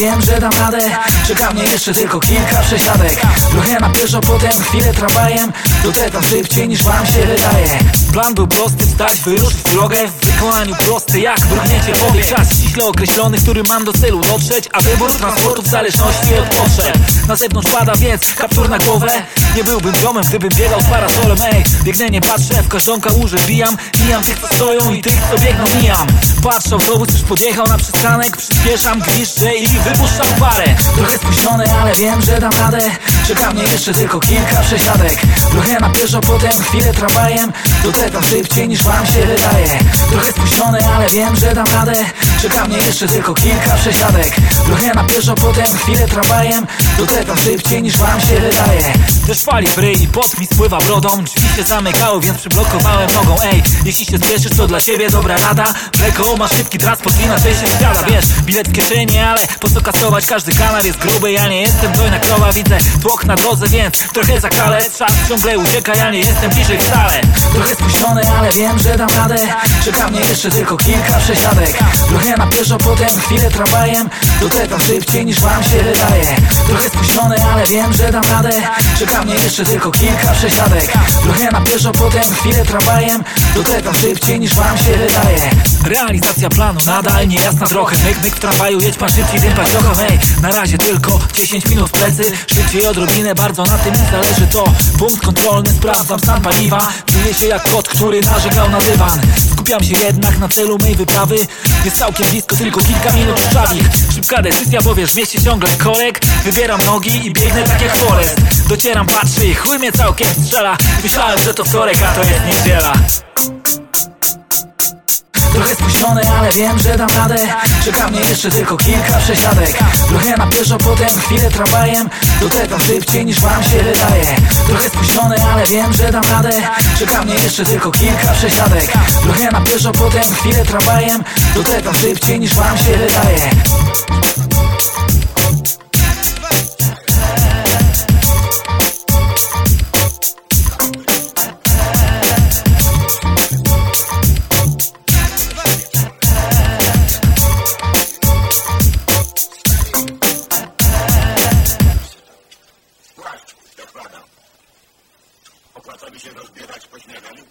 wiem, że dam radę. Czeka mnie jeszcze tylko kilka przesiadek Trochę na pieszo, potem chwilę tramwajem. Dotrę szybciej niż wam się wydaje. Plan był prosty, wstać, wyruszyć w drogę. W wykonaniu prosty jak brugniecie powiek Czas ściśle określony, w którym mam do celu dotrzeć A wybór transportu w zależności od potrzeb. Na zewnątrz pada więc kaptur na głowę Nie byłbym ziomem, gdybym biegał z parasolem Ej, biegnę, nie patrzę, w każdą kałużę bijam Mijam tych, co stoją i tych, co biegną, mijam. Patrzę, autobus już podjechał na przystanek Przyspieszam, gwiszczę i wypuszczam parę. Trochę spóźniony, ale wiem, że dam radę. Czeka mnie jeszcze tylko kilka przesiadek Trochę na pieszo, potem chwilę tramwajem. Dotrę szybciej niż wam się wydaje. Trochę spóźniony, ale wiem, że dam radę. Czeka mnie jeszcze tylko kilka przesiadek Trochę na pieszo, potem chwilę tramwajem. Dotrę szybciej niż wam się wydaje. Też fali w ryj i pot mi spływa brodą Drzwi się zamykały, więc przyblokowałem nogą. Ej, jeśli się spieszysz, to dla ciebie dobra rada. Mleko ma szybki transport, inaczej się zjada Wiesz, bilet w kieszeni, ale po co kasować? Każdy kanał jest gruby, ja nie jestem dojna krowa Widzę tłok na drodze, więc trochę zakalę. Czas ciągle ucieka, ja nie jestem bliżej wcale. Trochę spóźniony, ale wiem, że dam radę. Czeka mnie jeszcze tylko kilka przesiadek. Trochę na pieszo, potem chwilę tramwajem. Dotrę szybciej niż wam się wydaje. Trochę spóźniony, ale wiem, że dam radę. Czeka mnie jeszcze tylko kilka przesiadek. Trochę na pieszo, potem chwilę tramwajem. Dotrę szybciej niż wam się wydaje. Realizacja planu nadal niejasna trochę. Myk, myk w tramwaju, jedź pan szybciej, tym paździocha Hej, na razie tylko 10 minut plecy Szybciej odrobinę, bardzo na tym zależy To. Punkt kontrolny, sprawdzam stan paliwa. Czuję się jak kot, który narzekał na dywan. Skupiam się jednak na celu mej wyprawy. Jest całkiem blisko, tylko kilka minut szczawich Szybka decyzja, bo wiesz, w mieście ciągle korek. Wybieram nogi i biegnę tak jak Forest Docieram, patrzy i chuj mnie całkiem strzela. Myślałem, że to wtorek, a to jest niedziela Trochę spóźniony, ale wiem, że dam radę. Czeka mnie jeszcze tylko kilka przesiadek. Trochę na pieszo, potem chwilę tramwajem. Tam szybciej niż wam się wydaje. Trochę spóźniony, ale wiem, że dam radę. Czeka mnie jeszcze tylko kilka przesiadek. Trochę na pieszo, potem chwilę tramwajem. Tam szybciej niż wam się wydaje Mi się rozbierać po śniadaniu?